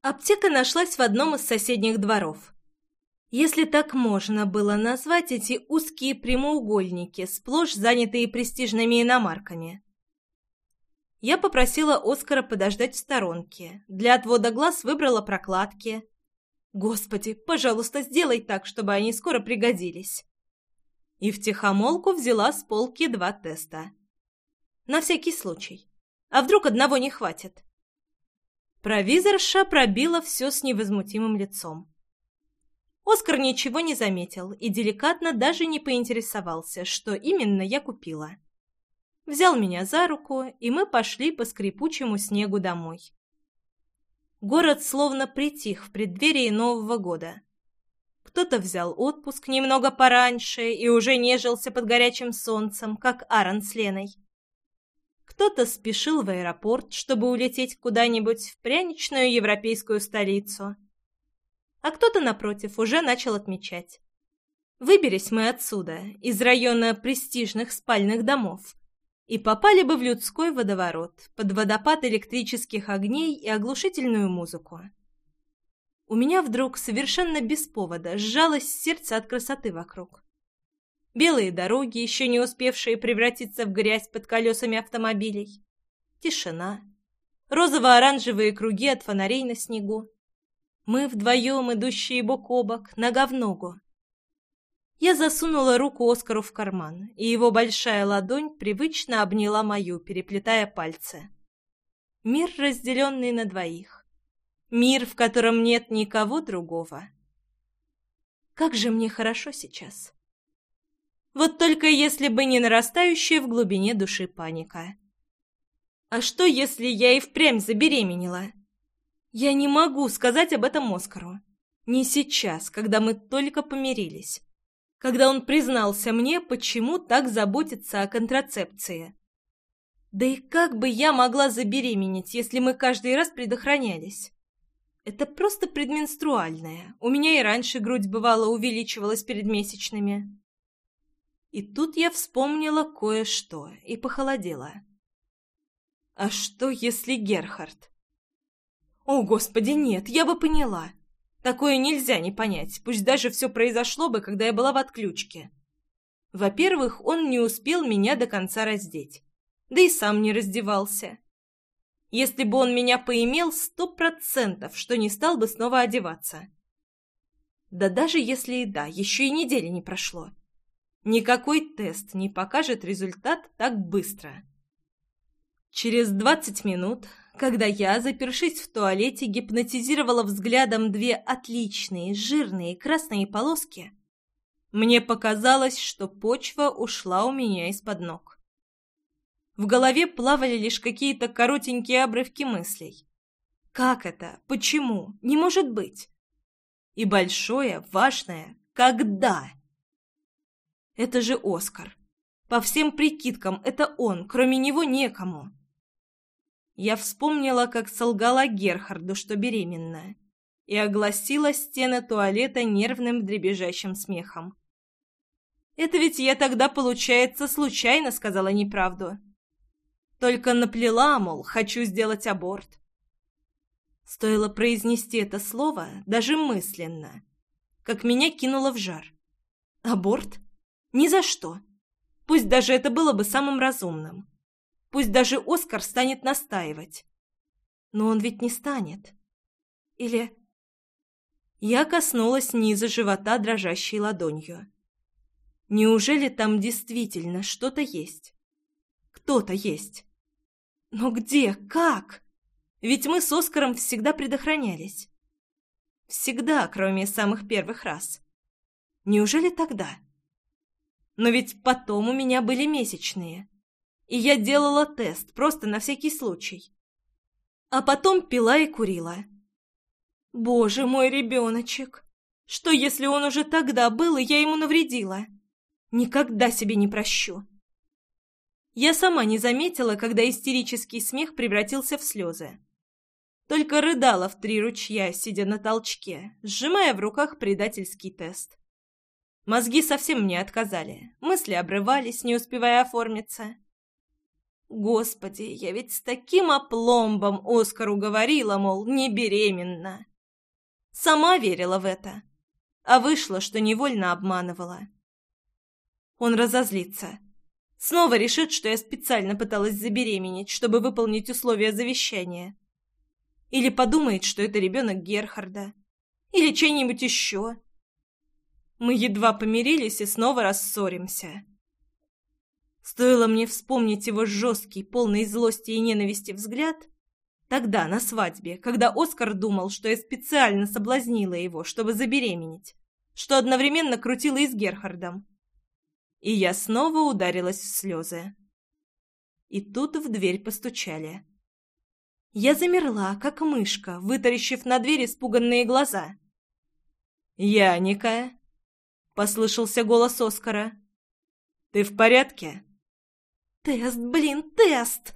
Аптека нашлась в одном из соседних дворов. Если так можно было назвать эти узкие прямоугольники, сплошь занятые престижными иномарками. Я попросила Оскара подождать в сторонке. Для отвода глаз выбрала прокладки. Господи, пожалуйста, сделай так, чтобы они скоро пригодились. И втихомолку взяла с полки два теста. На всякий случай. А вдруг одного не хватит? Провизорша пробила все с невозмутимым лицом. Оскар ничего не заметил и деликатно даже не поинтересовался, что именно я купила взял меня за руку, и мы пошли по скрипучему снегу домой. Город словно притих в преддверии Нового года. Кто-то взял отпуск немного пораньше и уже нежился под горячим солнцем, как Аарон с Леной. Кто-то спешил в аэропорт, чтобы улететь куда-нибудь в пряничную европейскую столицу. А кто-то, напротив, уже начал отмечать. Выберись мы отсюда, из района престижных спальных домов, и попали бы в людской водоворот, под водопад электрических огней и оглушительную музыку. У меня вдруг совершенно без повода сжалось сердце от красоты вокруг. Белые дороги, еще не успевшие превратиться в грязь под колесами автомобилей. Тишина. Розово-оранжевые круги от фонарей на снегу. Мы вдвоем, идущие бок о бок, нога в ногу. Я засунула руку Оскару в карман, и его большая ладонь привычно обняла мою, переплетая пальцы. Мир, разделенный на двоих. Мир, в котором нет никого другого. Как же мне хорошо сейчас. Вот только если бы не нарастающая в глубине души паника. А что, если я и впрямь забеременела? Я не могу сказать об этом Оскару. Не сейчас, когда мы только помирились когда он признался мне, почему так заботится о контрацепции. Да и как бы я могла забеременеть, если мы каждый раз предохранялись? Это просто предменструальное. У меня и раньше грудь бывало увеличивалась перед месячными. И тут я вспомнила кое-что и похолодела. А что, если Герхард? О, господи, нет, я бы поняла. Такое нельзя не понять, пусть даже все произошло бы, когда я была в отключке. Во-первых, он не успел меня до конца раздеть. Да и сам не раздевался. Если бы он меня поимел, сто процентов, что не стал бы снова одеваться. Да даже если и да, еще и недели не прошло. Никакой тест не покажет результат так быстро. Через двадцать минут когда я, запершись в туалете, гипнотизировала взглядом две отличные, жирные красные полоски, мне показалось, что почва ушла у меня из-под ног. В голове плавали лишь какие-то коротенькие обрывки мыслей. Как это? Почему? Не может быть. И большое, важное «когда?». Это же Оскар. По всем прикидкам, это он, кроме него некому. Я вспомнила, как солгала Герхарду, что беременна, и огласила стены туалета нервным дребезжащим смехом. «Это ведь я тогда, получается, случайно сказала неправду. Только наплела, мол, хочу сделать аборт». Стоило произнести это слово, даже мысленно, как меня кинуло в жар. «Аборт? Ни за что. Пусть даже это было бы самым разумным». Пусть даже Оскар станет настаивать. Но он ведь не станет. Или... Я коснулась низа живота дрожащей ладонью. Неужели там действительно что-то есть? Кто-то есть. Но где? Как? Ведь мы с Оскаром всегда предохранялись. Всегда, кроме самых первых раз. Неужели тогда? Но ведь потом у меня были месячные и я делала тест, просто на всякий случай. А потом пила и курила. Боже мой ребеночек! Что, если он уже тогда был, и я ему навредила? Никогда себе не прощу. Я сама не заметила, когда истерический смех превратился в слезы. Только рыдала в три ручья, сидя на толчке, сжимая в руках предательский тест. Мозги совсем мне отказали, мысли обрывались, не успевая оформиться. Господи, я ведь с таким опломбом Оскару говорила, мол, не беременна. Сама верила в это, а вышло, что невольно обманывала. Он разозлится. Снова решит, что я специально пыталась забеременеть, чтобы выполнить условия завещания. Или подумает, что это ребенок Герхарда. Или чей-нибудь еще. Мы едва помирились и снова рассоримся. Стоило мне вспомнить его жесткий, полный злости и ненависти взгляд, тогда, на свадьбе, когда Оскар думал, что я специально соблазнила его, чтобы забеременеть, что одновременно крутила и с Герхардом. И я снова ударилась в слезы. И тут в дверь постучали. Я замерла, как мышка, вытаращив на дверь испуганные глаза. «Яника!» — послышался голос Оскара. «Ты в порядке?» «Тест, блин, тест!»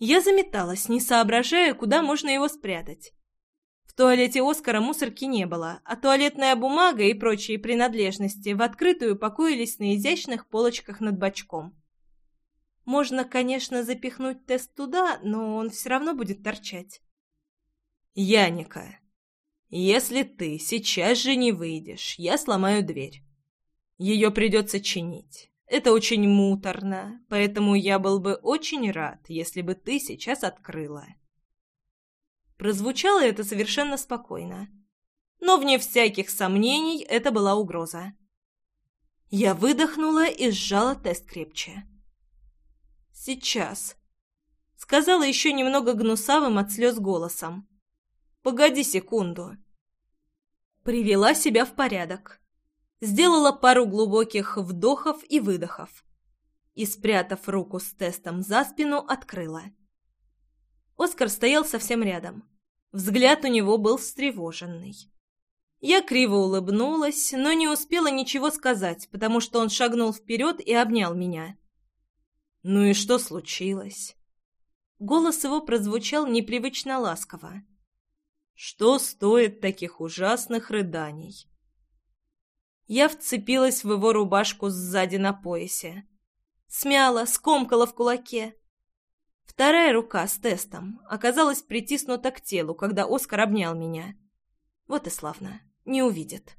Я заметалась, не соображая, куда можно его спрятать. В туалете Оскара мусорки не было, а туалетная бумага и прочие принадлежности в открытую покоились на изящных полочках над бачком. Можно, конечно, запихнуть тест туда, но он все равно будет торчать. «Яника, если ты сейчас же не выйдешь, я сломаю дверь. Ее придется чинить. Это очень муторно, поэтому я был бы очень рад, если бы ты сейчас открыла». Прозвучало это совершенно спокойно. Но, вне всяких сомнений, это была угроза. Я выдохнула и сжала тест крепче. «Сейчас», — сказала еще немного гнусавым от слез голосом. «Погоди секунду». Привела себя в порядок. Сделала пару глубоких вдохов и выдохов. И, спрятав руку с тестом за спину, открыла. Оскар стоял совсем рядом. Взгляд у него был встревоженный. Я криво улыбнулась, но не успела ничего сказать, потому что он шагнул вперед и обнял меня. «Ну и что случилось?» Голос его прозвучал непривычно ласково. «Что стоит таких ужасных рыданий?» Я вцепилась в его рубашку сзади на поясе. Смяла, скомкала в кулаке. Вторая рука с тестом оказалась притиснута к телу, когда Оскар обнял меня. Вот и славно, не увидит.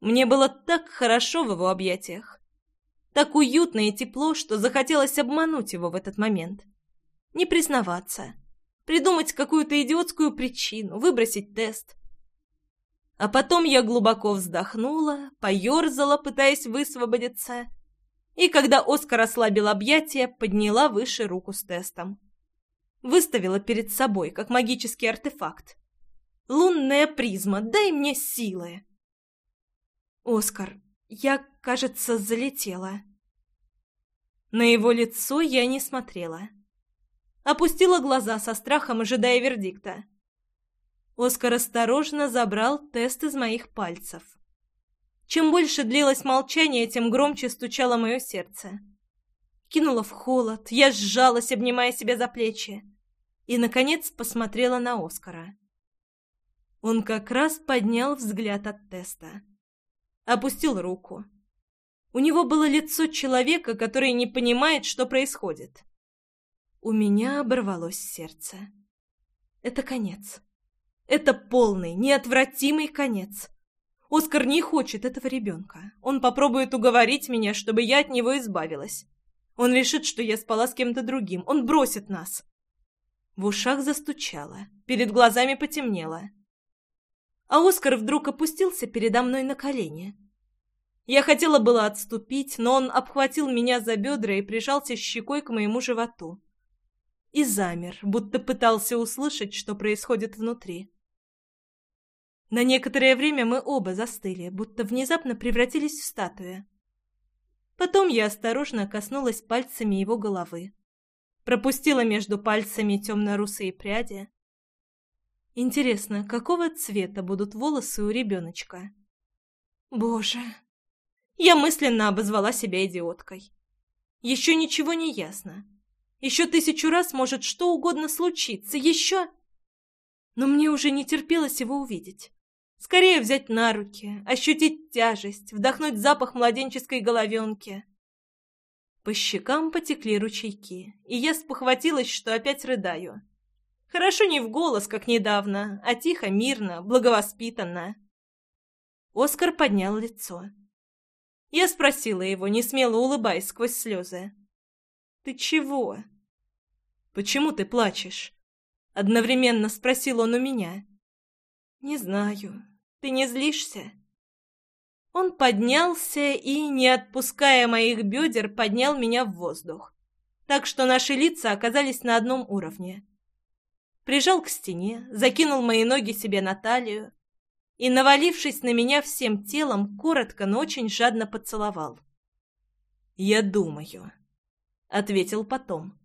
Мне было так хорошо в его объятиях. Так уютно и тепло, что захотелось обмануть его в этот момент. Не признаваться. Придумать какую-то идиотскую причину, выбросить тест. А потом я глубоко вздохнула, поерзала, пытаясь высвободиться. И когда Оскар ослабил объятия, подняла выше руку с тестом. Выставила перед собой, как магический артефакт. «Лунная призма, дай мне силы!» «Оскар, я, кажется, залетела. На его лицо я не смотрела. Опустила глаза со страхом, ожидая вердикта. Оскар осторожно забрал тест из моих пальцев. Чем больше длилось молчание, тем громче стучало мое сердце. Кинула в холод, я сжалась, обнимая себя за плечи. И, наконец, посмотрела на Оскара. Он как раз поднял взгляд от теста опустил руку. У него было лицо человека, который не понимает, что происходит. У меня оборвалось сердце. Это конец. Это полный, неотвратимый конец. Оскар не хочет этого ребенка. Он попробует уговорить меня, чтобы я от него избавилась. Он решит, что я спала с кем-то другим. Он бросит нас. В ушах застучало, перед глазами потемнело а Оскар вдруг опустился передо мной на колени. Я хотела было отступить, но он обхватил меня за бедра и прижался щекой к моему животу. И замер, будто пытался услышать, что происходит внутри. На некоторое время мы оба застыли, будто внезапно превратились в статуи. Потом я осторожно коснулась пальцами его головы. Пропустила между пальцами темно-русые пряди, Интересно, какого цвета будут волосы у ребеночка? Боже! Я мысленно обозвала себя идиоткой. Еще ничего не ясно. Еще тысячу раз может что угодно случиться. Еще... Но мне уже не терпелось его увидеть. Скорее взять на руки, ощутить тяжесть, вдохнуть запах младенческой головенки. По щекам потекли ручейки, и я спохватилась, что опять рыдаю. Хорошо не в голос, как недавно, а тихо, мирно, благовоспитанно. Оскар поднял лицо. Я спросила его, не смело улыбаясь сквозь слезы. «Ты чего?» «Почему ты плачешь?» Одновременно спросил он у меня. «Не знаю. Ты не злишься?» Он поднялся и, не отпуская моих бедер, поднял меня в воздух, так что наши лица оказались на одном уровне. Прижал к стене, закинул мои ноги себе на талию и, навалившись на меня всем телом, коротко, но очень жадно поцеловал. «Я думаю», — ответил потом.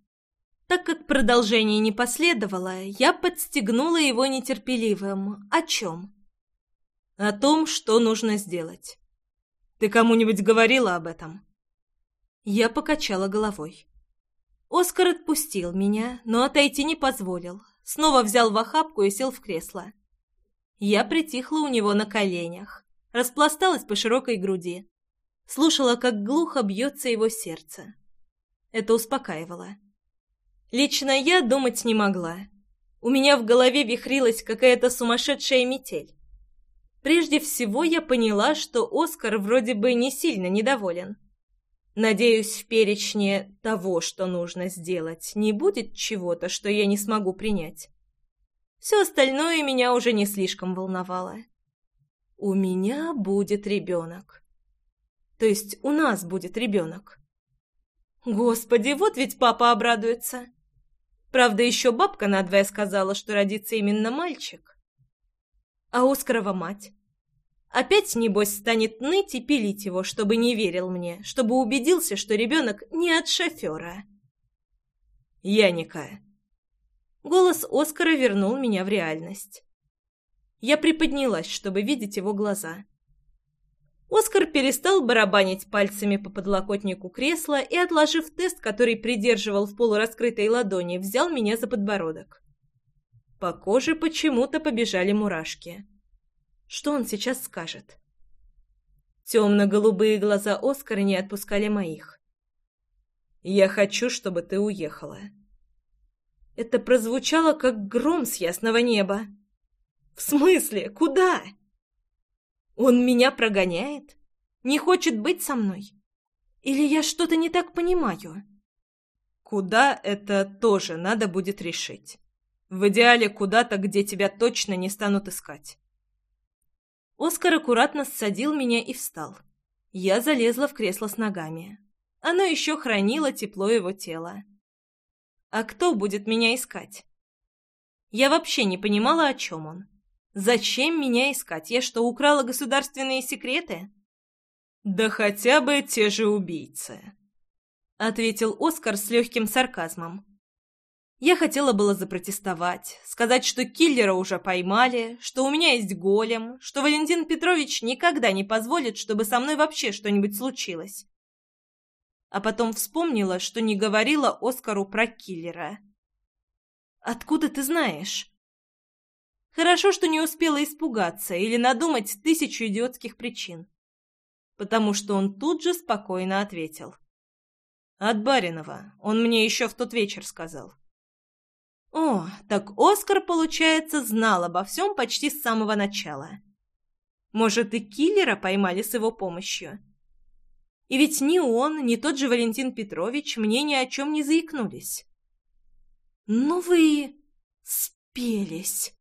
Так как продолжение не последовало, я подстегнула его нетерпеливым «О чем?» «О том, что нужно сделать». Ты кому-нибудь говорила об этом?» Я покачала головой. Оскар отпустил меня, но отойти не позволил. Снова взял в охапку и сел в кресло. Я притихла у него на коленях, распласталась по широкой груди. Слушала, как глухо бьется его сердце. Это успокаивало. Лично я думать не могла. У меня в голове вихрилась какая-то сумасшедшая метель. Прежде всего я поняла, что Оскар вроде бы не сильно недоволен. Надеюсь, в перечне того, что нужно сделать, не будет чего-то, что я не смогу принять. Все остальное меня уже не слишком волновало. У меня будет ребенок. То есть у нас будет ребенок. Господи, вот ведь папа обрадуется. Правда, еще бабка надвое сказала, что родится именно мальчик. А Оскарова мать? Опять, небось, станет ныть и пилить его, чтобы не верил мне, чтобы убедился, что ребенок не от шофера. «Яника!» Голос Оскара вернул меня в реальность. Я приподнялась, чтобы видеть его глаза. Оскар перестал барабанить пальцами по подлокотнику кресла и, отложив тест, который придерживал в полураскрытой ладони, взял меня за подбородок. По коже почему-то побежали мурашки. Что он сейчас скажет? Темно-голубые глаза Оскара не отпускали моих. «Я хочу, чтобы ты уехала». Это прозвучало, как гром с ясного неба. «В смысле? Куда?» «Он меня прогоняет? Не хочет быть со мной? Или я что-то не так понимаю?» «Куда это тоже надо будет решить». В идеале куда-то, где тебя точно не станут искать. Оскар аккуратно ссадил меня и встал. Я залезла в кресло с ногами. Оно еще хранило тепло его тела. А кто будет меня искать? Я вообще не понимала, о чем он. Зачем меня искать? Я что, украла государственные секреты? Да хотя бы те же убийцы, ответил Оскар с легким сарказмом. Я хотела было запротестовать, сказать, что киллера уже поймали, что у меня есть голем, что Валентин Петрович никогда не позволит, чтобы со мной вообще что-нибудь случилось. А потом вспомнила, что не говорила Оскару про киллера. «Откуда ты знаешь?» Хорошо, что не успела испугаться или надумать тысячу идиотских причин. Потому что он тут же спокойно ответил. «От Баринова. Он мне еще в тот вечер сказал». О, так Оскар, получается, знал обо всем почти с самого начала. Может, и киллера поймали с его помощью. И ведь ни он, ни тот же Валентин Петрович мне ни о чем не заикнулись. «Ну вы... спелись!» —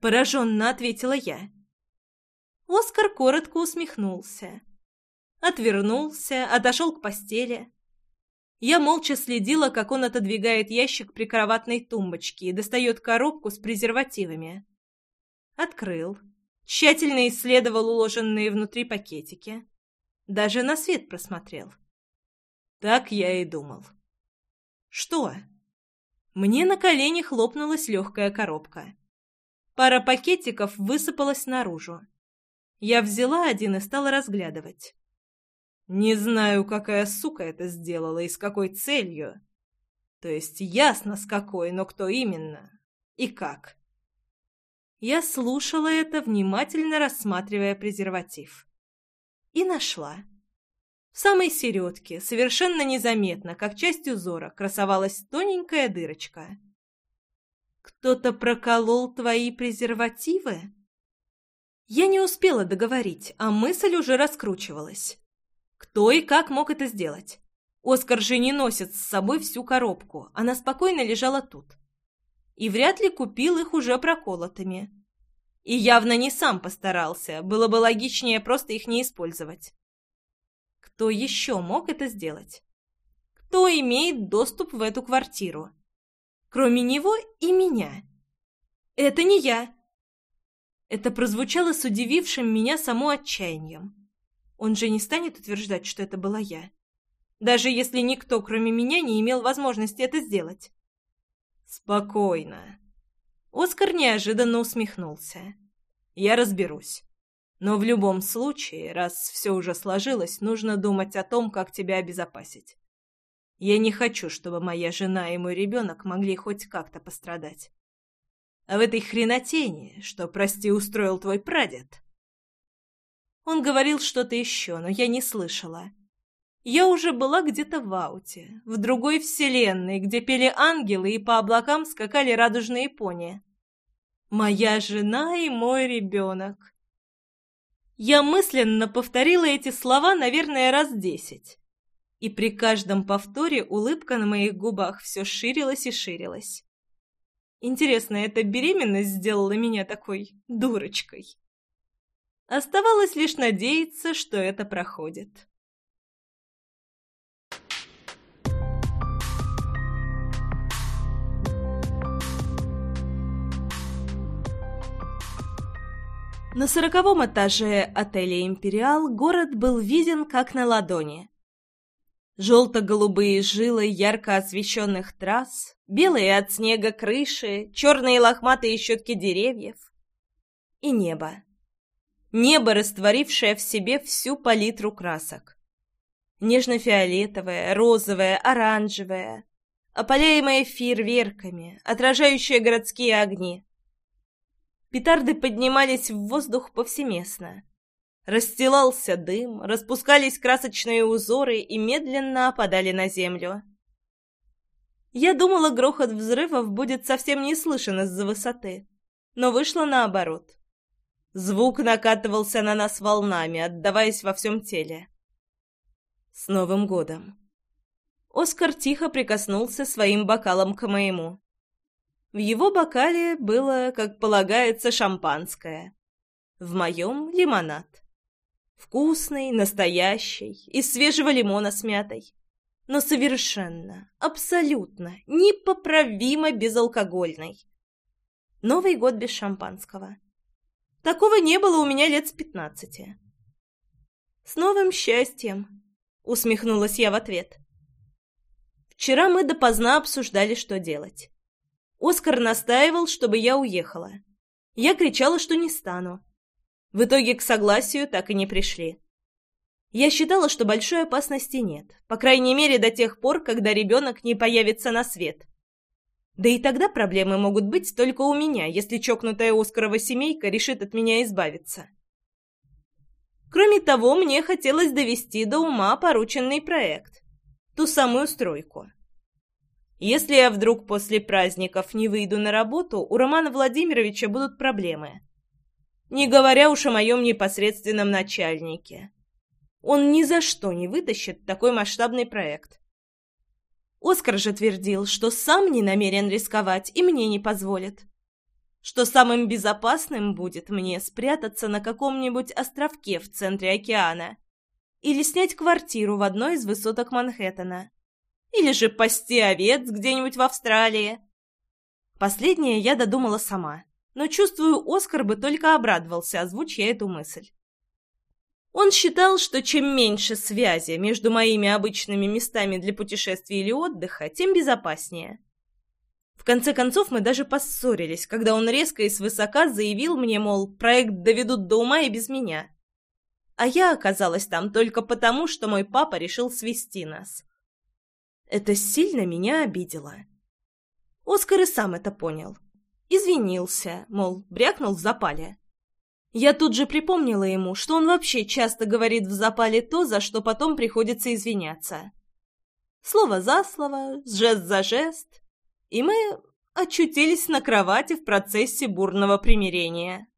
пораженно ответила я. Оскар коротко усмехнулся. Отвернулся, отошел к постели, я молча следила, как он отодвигает ящик прикроватной тумбочки и достает коробку с презервативами. Открыл. Тщательно исследовал уложенные внутри пакетики. Даже на свет просмотрел. Так я и думал. Что? Мне на колени хлопнулась легкая коробка. Пара пакетиков высыпалась наружу. Я взяла один и стала разглядывать. Не знаю, какая сука это сделала и с какой целью. То есть ясно, с какой, но кто именно и как. Я слушала это, внимательно рассматривая презерватив. И нашла. В самой середке, совершенно незаметно, как часть узора, красовалась тоненькая дырочка. «Кто-то проколол твои презервативы?» Я не успела договорить, а мысль уже раскручивалась. Кто и как мог это сделать? Оскар же не носит с собой всю коробку, она спокойно лежала тут. И вряд ли купил их уже проколотыми. И явно не сам постарался, было бы логичнее просто их не использовать. Кто еще мог это сделать? Кто имеет доступ в эту квартиру? Кроме него и меня. Это не я. Это прозвучало с удивившим меня само отчаянием. Он же не станет утверждать, что это была я. Даже если никто, кроме меня, не имел возможности это сделать. Спокойно. Оскар неожиданно усмехнулся. Я разберусь. Но в любом случае, раз все уже сложилось, нужно думать о том, как тебя обезопасить. Я не хочу, чтобы моя жена и мой ребенок могли хоть как-то пострадать. А в этой хренотени, что, прости, устроил твой прадед...» Он говорил что-то еще, но я не слышала. Я уже была где-то в ауте, в другой вселенной, где пели ангелы и по облакам скакали радужные пони. «Моя жена и мой ребенок». Я мысленно повторила эти слова, наверное, раз десять. И при каждом повторе улыбка на моих губах все ширилась и ширилась. Интересно, эта беременность сделала меня такой дурочкой? Оставалось лишь надеяться, что это проходит. На сороковом этаже отеля «Империал» город был виден как на ладони. Желто-голубые жилы ярко освещенных трасс, белые от снега крыши, черные лохматые щетки деревьев и небо. Небо, растворившее в себе всю палитру красок. Нежно-фиолетовое, розовое, оранжевое, опаляемое фейерверками, отражающее городские огни. Петарды поднимались в воздух повсеместно. Расстилался дым, распускались красочные узоры и медленно опадали на землю. Я думала, грохот взрывов будет совсем не слышен из-за высоты, но вышло наоборот. Звук накатывался на нас волнами, отдаваясь во всем теле. «С Новым годом!» Оскар тихо прикоснулся своим бокалом к моему. В его бокале было, как полагается, шампанское. В моем — лимонад. Вкусный, настоящий, из свежего лимона с мятой. Но совершенно, абсолютно, непоправимо безалкогольный. Новый год без шампанского. Такого не было у меня лет с пятнадцати. «С новым счастьем!» — усмехнулась я в ответ. Вчера мы допоздна обсуждали, что делать. Оскар настаивал, чтобы я уехала. Я кричала, что не стану. В итоге к согласию так и не пришли. Я считала, что большой опасности нет, по крайней мере до тех пор, когда ребенок не появится на свет. Да и тогда проблемы могут быть только у меня, если чокнутая Оскарова семейка решит от меня избавиться. Кроме того, мне хотелось довести до ума порученный проект. Ту самую стройку. Если я вдруг после праздников не выйду на работу, у Романа Владимировича будут проблемы. Не говоря уж о моем непосредственном начальнике. Он ни за что не вытащит такой масштабный проект. Оскар же твердил, что сам не намерен рисковать и мне не позволит. Что самым безопасным будет мне спрятаться на каком-нибудь островке в центре океана или снять квартиру в одной из высоток Манхэттена. Или же пасти овец где-нибудь в Австралии. Последнее я додумала сама но, чувствую, Оскар бы только обрадовался, озвучь эту мысль. Он считал, что чем меньше связи между моими обычными местами для путешествий или отдыха, тем безопаснее. В конце концов, мы даже поссорились, когда он резко и свысока заявил мне, мол, проект доведут до ума и без меня. А я оказалась там только потому, что мой папа решил свести нас. Это сильно меня обидело. Оскар и сам это понял. Извинился, мол, брякнул в запале. Я тут же припомнила ему, что он вообще часто говорит в запале то, за что потом приходится извиняться. Слово за слово, жест за жест, и мы очутились на кровати в процессе бурного примирения.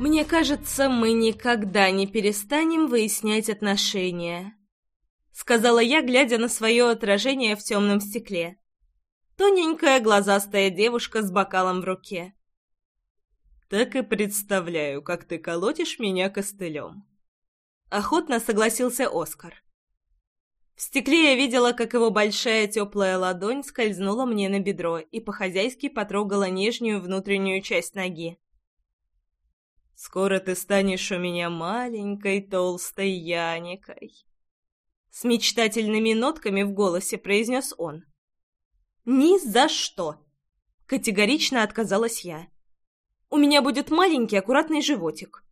Мне кажется, мы никогда не перестанем выяснять отношения сказала я, глядя на свое отражение в темном стекле. Тоненькая глазастая девушка с бокалом в руке. «Так и представляю, как ты колотишь меня костылем». Охотно согласился Оскар. В стекле я видела, как его большая теплая ладонь скользнула мне на бедро и по-хозяйски потрогала нижнюю внутреннюю часть ноги. «Скоро ты станешь у меня маленькой толстой Яникой», с мечтательными нотками в голосе произнес он. «Ни за что!» — категорично отказалась я. «У меня будет маленький аккуратный животик».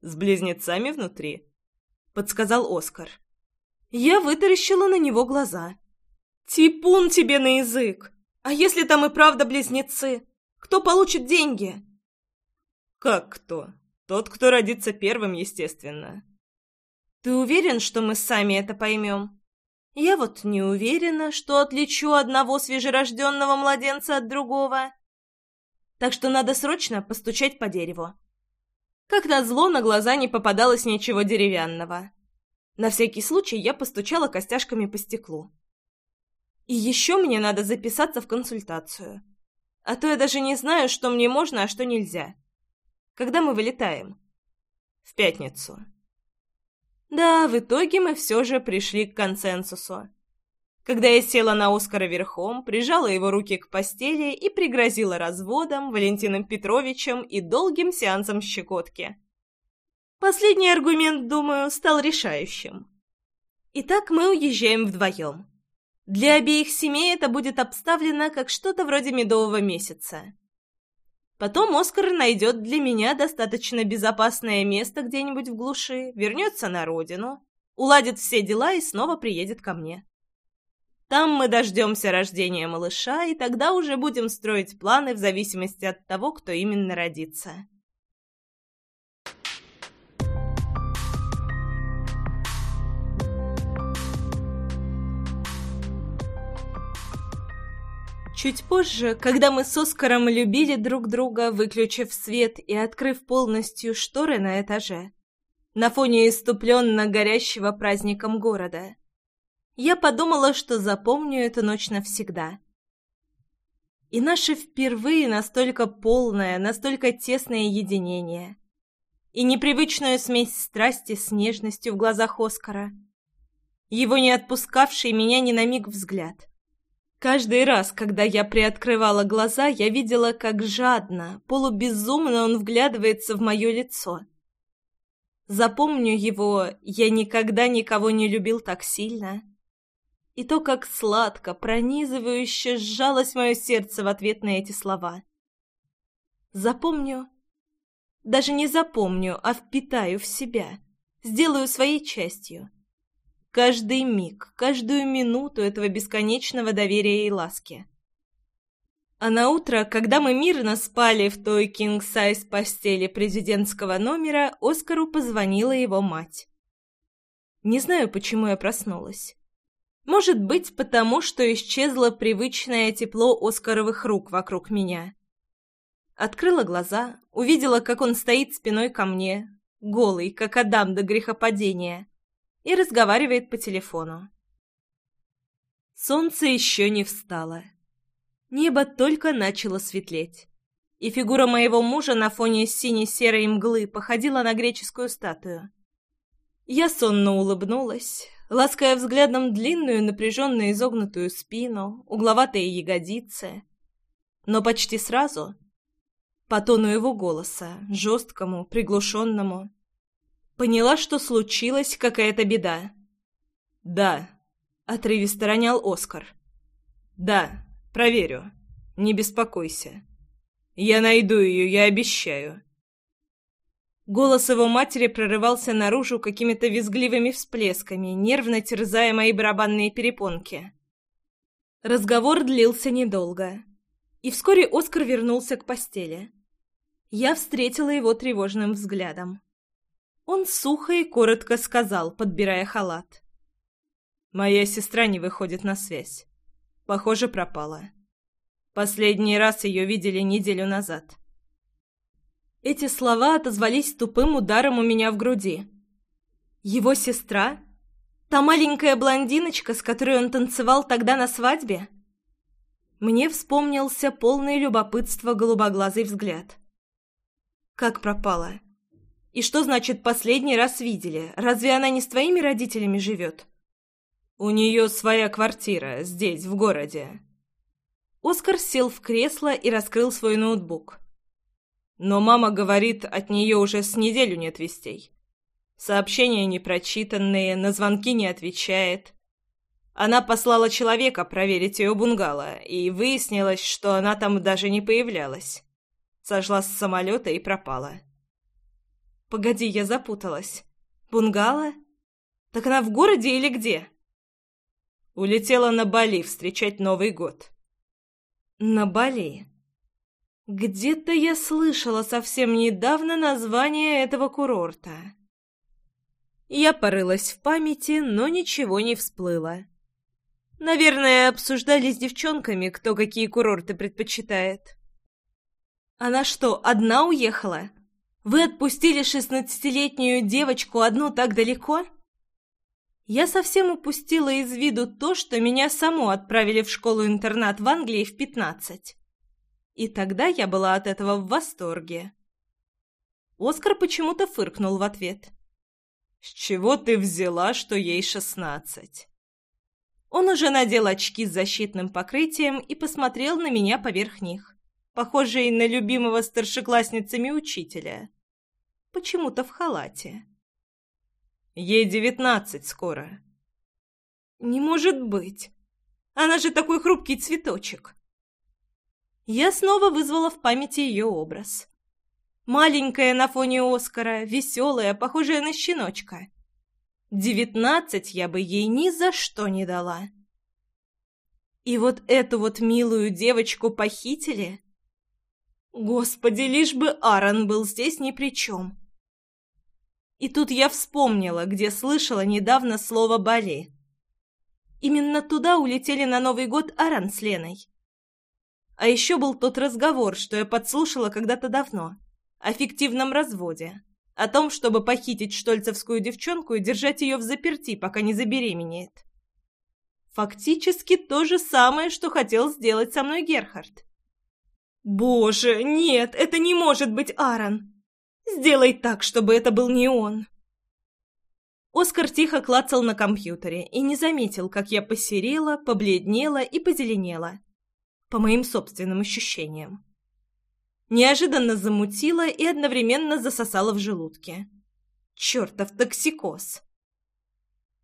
«С близнецами внутри», — подсказал Оскар. Я вытаращила на него глаза. «Типун тебе на язык! А если там и правда близнецы? Кто получит деньги?» «Как кто? Тот, кто родится первым, естественно. Ты уверен, что мы сами это поймем? Я вот не уверена, что отличу одного свежерожденного младенца от другого. Так что надо срочно постучать по дереву. Как назло, на глаза не попадалось ничего деревянного. На всякий случай я постучала костяшками по стеклу. И еще мне надо записаться в консультацию. А то я даже не знаю, что мне можно, а что нельзя. Когда мы вылетаем? В пятницу. Да, в итоге мы все же пришли к консенсусу. Когда я села на Оскара верхом, прижала его руки к постели и пригрозила разводом, Валентином Петровичем и долгим сеансом щекотки. Последний аргумент, думаю, стал решающим. Итак, мы уезжаем вдвоем. Для обеих семей это будет обставлено как что-то вроде медового месяца. Потом Оскар найдет для меня достаточно безопасное место где-нибудь в глуши, вернется на родину, уладит все дела и снова приедет ко мне. Там мы дождемся рождения малыша, и тогда уже будем строить планы в зависимости от того, кто именно родится. Чуть позже, когда мы с Оскаром любили друг друга, выключив свет и открыв полностью шторы на этаже, на фоне иступленно горящего праздником города, я подумала, что запомню эту ночь навсегда. И наше впервые настолько полное, настолько тесное единение. И непривычную смесь страсти с нежностью в глазах Оскара. Его не отпускавший меня ни на миг взгляд Каждый раз, когда я приоткрывала глаза, я видела, как жадно, полубезумно он вглядывается в мое лицо. Запомню его «я никогда никого не любил так сильно». И то, как сладко, пронизывающе сжалось мое сердце в ответ на эти слова. Запомню, даже не запомню, а впитаю в себя, сделаю своей частью каждый миг, каждую минуту этого бесконечного доверия и ласки. А на утро, когда мы мирно спали в той кинг-сайз постели президентского номера, Оскару позвонила его мать. Не знаю, почему я проснулась. Может быть, потому что исчезло привычное тепло Оскаровых рук вокруг меня. Открыла глаза, увидела, как он стоит спиной ко мне, голый, как Адам до грехопадения, и разговаривает по телефону. Солнце еще не встало. Небо только начало светлеть, и фигура моего мужа на фоне сине-серой мглы походила на греческую статую. Я сонно улыбнулась, лаская взглядом длинную напряженно изогнутую спину, угловатые ягодицы. Но почти сразу, по тону его голоса, жесткому, приглушенному, Поняла, что случилась какая-то беда. «Да», — отрывисто ронял Оскар. «Да, проверю. Не беспокойся. Я найду ее, я обещаю». Голос его матери прорывался наружу какими-то визгливыми всплесками, нервно терзая мои барабанные перепонки. Разговор длился недолго. И вскоре Оскар вернулся к постели. Я встретила его тревожным взглядом. Он сухо и коротко сказал, подбирая халат. «Моя сестра не выходит на связь. Похоже, пропала. Последний раз ее видели неделю назад». Эти слова отозвались тупым ударом у меня в груди. «Его сестра? Та маленькая блондиночка, с которой он танцевал тогда на свадьбе?» Мне вспомнился полный любопытства голубоглазый взгляд. «Как пропала?» И что значит «последний раз видели»? Разве она не с твоими родителями живет? У нее своя квартира, здесь, в городе. Оскар сел в кресло и раскрыл свой ноутбук. Но мама говорит, от нее уже с неделю нет вестей. Сообщения непрочитанные, на звонки не отвечает. Она послала человека проверить ее бунгало, и выяснилось, что она там даже не появлялась. Сошла с самолета и пропала. Погоди, я запуталась. Бунгало? Так она в городе или где? Улетела на Бали встречать Новый год. На Бали? Где-то я слышала совсем недавно название этого курорта. Я порылась в памяти, но ничего не всплыло. Наверное, обсуждали с девчонками, кто какие курорты предпочитает. Она что, одна уехала? Вы отпустили шестнадцатилетнюю девочку одну так далеко? Я совсем упустила из виду то, что меня саму отправили в школу-интернат в Англии в пятнадцать. И тогда я была от этого в восторге. Оскар почему-то фыркнул в ответ. «С чего ты взяла, что ей шестнадцать?» Он уже надел очки с защитным покрытием и посмотрел на меня поверх них, похожий на любимого старшеклассницами учителя почему-то в халате. Ей девятнадцать скоро. Не может быть. Она же такой хрупкий цветочек. Я снова вызвала в памяти ее образ. Маленькая на фоне Оскара, веселая, похожая на щеночка. Девятнадцать я бы ей ни за что не дала. И вот эту вот милую девочку похитили? Господи, лишь бы Аарон был здесь ни при чем. И тут я вспомнила, где слышала недавно слово «Бали». Именно туда улетели на Новый год Аран с Леной. А еще был тот разговор, что я подслушала когда-то давно, о фиктивном разводе, о том, чтобы похитить штольцевскую девчонку и держать ее в заперти, пока не забеременеет. Фактически то же самое, что хотел сделать со мной Герхард. «Боже, нет, это не может быть Аарон!» Сделай так, чтобы это был не он. Оскар тихо клацал на компьютере и не заметил, как я посерела, побледнела и позеленела. По моим собственным ощущениям. Неожиданно замутила и одновременно засосала в желудке. Чертов токсикоз.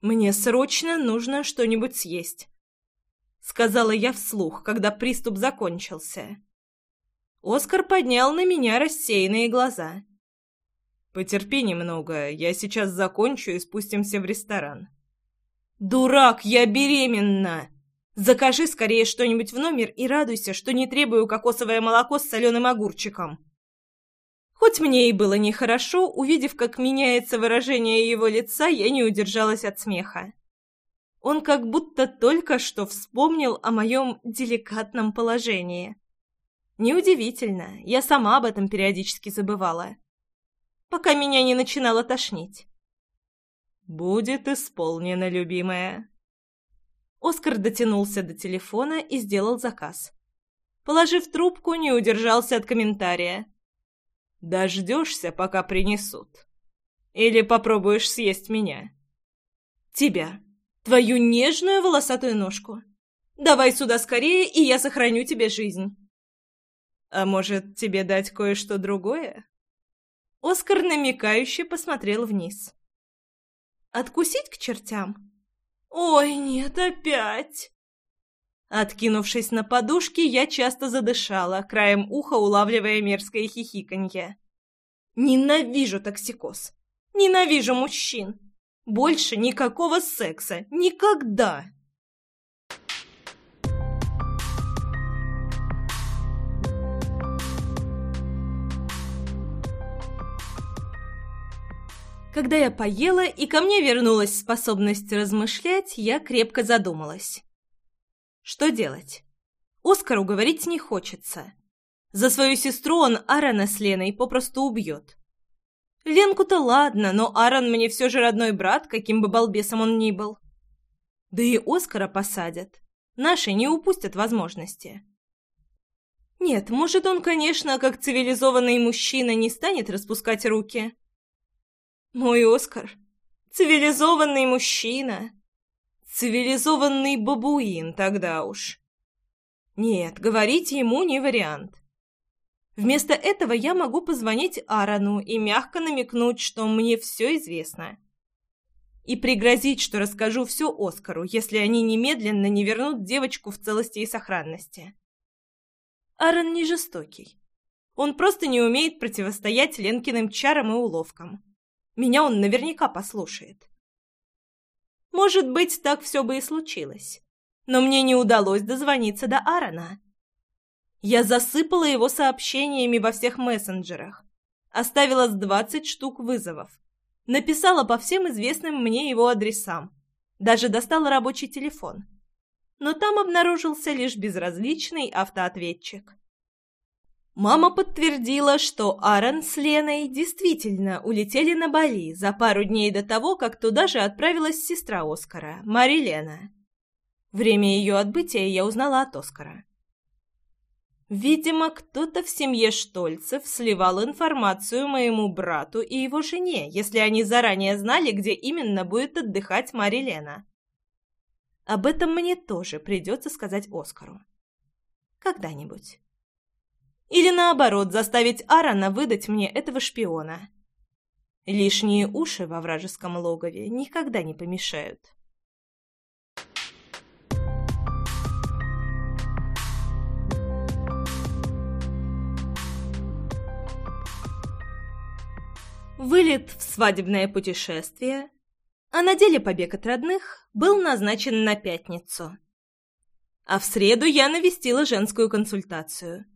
«Мне срочно нужно что-нибудь съесть», — сказала я вслух, когда приступ закончился. Оскар поднял на меня рассеянные глаза. «Потерпи немного, я сейчас закончу и спустимся в ресторан». «Дурак, я беременна! Закажи скорее что-нибудь в номер и радуйся, что не требую кокосовое молоко с соленым огурчиком». Хоть мне и было нехорошо, увидев, как меняется выражение его лица, я не удержалась от смеха. Он как будто только что вспомнил о моем деликатном положении. Неудивительно, я сама об этом периодически забывала пока меня не начинало тошнить. «Будет исполнено, любимая». Оскар дотянулся до телефона и сделал заказ. Положив трубку, не удержался от комментария. «Дождешься, пока принесут. Или попробуешь съесть меня?» «Тебя. Твою нежную волосатую ножку. Давай сюда скорее, и я сохраню тебе жизнь». «А может, тебе дать кое-что другое?» Оскар намекающе посмотрел вниз. «Откусить к чертям?» «Ой, нет, опять!» Откинувшись на подушки, я часто задышала, краем уха улавливая мерзкое хихиканье. Ненавижу токсикоз. Ненавижу мужчин. Больше никакого секса. Никогда. Когда я поела и ко мне вернулась способность размышлять, я крепко задумалась. Что делать? Оскару говорить не хочется. За свою сестру он Аарона с Леной попросту убьет. Ленку-то ладно, но Аарон мне все же родной брат, каким бы балбесом он ни был. Да и Оскара посадят. Наши не упустят возможности. Нет, может, он, конечно, как цивилизованный мужчина не станет распускать руки. Мой Оскар — цивилизованный мужчина. Цивилизованный бабуин тогда уж. Нет, говорить ему не вариант. Вместо этого я могу позвонить Аарону и мягко намекнуть, что мне все известно. И пригрозить, что расскажу все Оскару, если они немедленно не вернут девочку в целости и сохранности. Аарон не жестокий. Он просто не умеет противостоять Ленкиным чарам и уловкам. Меня он наверняка послушает. Может быть, так все бы и случилось. Но мне не удалось дозвониться до Аарона. Я засыпала его сообщениями во всех мессенджерах. Оставила с двадцать штук вызовов. Написала по всем известным мне его адресам. Даже достала рабочий телефон. Но там обнаружился лишь безразличный автоответчик. Мама подтвердила, что Аарон с Леной действительно улетели на Бали за пару дней до того, как туда же отправилась сестра Оскара, Мари Лена. Время ее отбытия я узнала от Оскара. Видимо, кто-то в семье Штольцев сливал информацию моему брату и его жене, если они заранее знали, где именно будет отдыхать Мари Лена. Об этом мне тоже придется сказать Оскару. Когда-нибудь. Или наоборот, заставить Аарона выдать мне этого шпиона. Лишние уши во вражеском логове никогда не помешают. Вылет в свадебное путешествие, а на деле побег от родных был назначен на пятницу. А в среду я навестила женскую консультацию.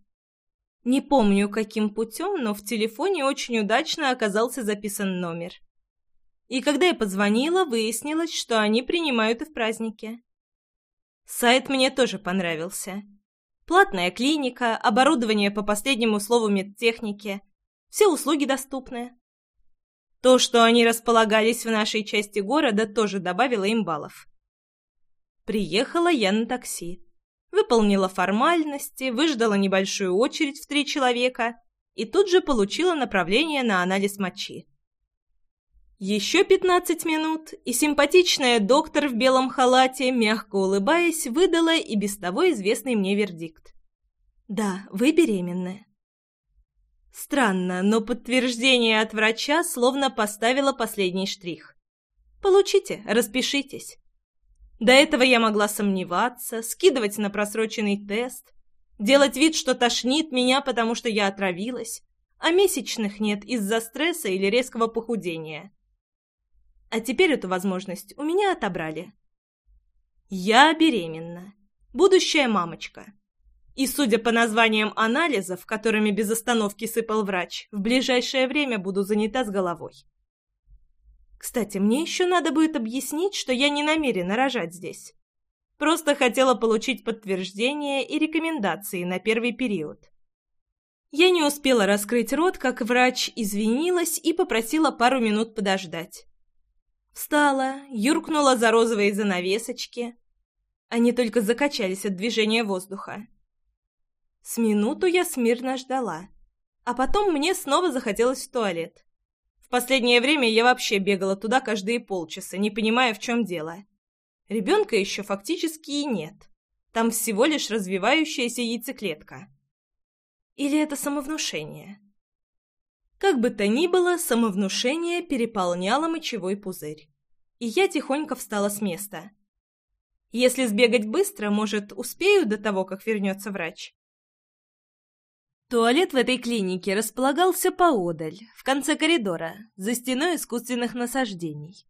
Не помню, каким путем, но в телефоне очень удачно оказался записан номер. И когда я позвонила, выяснилось, что они принимают и в празднике. Сайт мне тоже понравился. Платная клиника, оборудование по последнему слову медтехники. Все услуги доступны. То, что они располагались в нашей части города, тоже добавило им баллов. Приехала я на такси выполнила формальности, выждала небольшую очередь в три человека и тут же получила направление на анализ мочи. Еще пятнадцать минут, и симпатичная доктор в белом халате, мягко улыбаясь, выдала и без того известный мне вердикт. «Да, вы беременны». Странно, но подтверждение от врача словно поставило последний штрих. «Получите, распишитесь». До этого я могла сомневаться, скидывать на просроченный тест, делать вид, что тошнит меня, потому что я отравилась, а месячных нет из-за стресса или резкого похудения. А теперь эту возможность у меня отобрали. Я беременна. Будущая мамочка. И, судя по названиям анализов, которыми без остановки сыпал врач, в ближайшее время буду занята с головой. Кстати, мне еще надо будет объяснить, что я не намерена рожать здесь. Просто хотела получить подтверждение и рекомендации на первый период. Я не успела раскрыть рот, как врач извинилась и попросила пару минут подождать. Встала, юркнула за розовые занавесочки. Они только закачались от движения воздуха. С минуту я смирно ждала, а потом мне снова захотелось в туалет. Последнее время я вообще бегала туда каждые полчаса, не понимая, в чем дело. Ребенка еще фактически и нет. Там всего лишь развивающаяся яйцеклетка. Или это самовнушение? Как бы то ни было, самовнушение переполняло мочевой пузырь. И я тихонько встала с места. Если сбегать быстро, может, успею до того, как вернется врач? Туалет в этой клинике располагался поодаль, в конце коридора, за стеной искусственных насаждений.